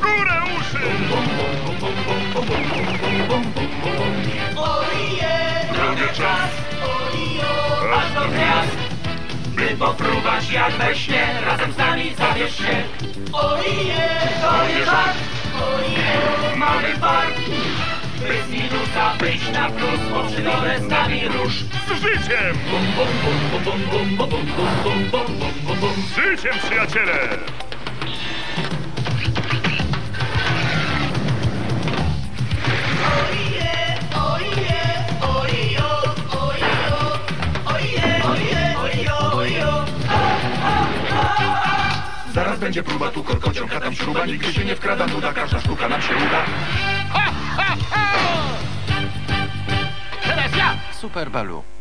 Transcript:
Górę uszy! Drugi czas, aż do gwiazd. By popróbować jak we śnie Razem z nami zabierz się. Ojej, to nie żart Mamy fart. By z minusa wyjść na plus Po przygody z nami rusz. Z życiem! Z życiem, przyjaciele! Zaraz będzie próba tu korkociąg, a tam śruba Nigdy się nie wkrada nuda, każda sztuka nam się uda Teraz ja! Super Balu.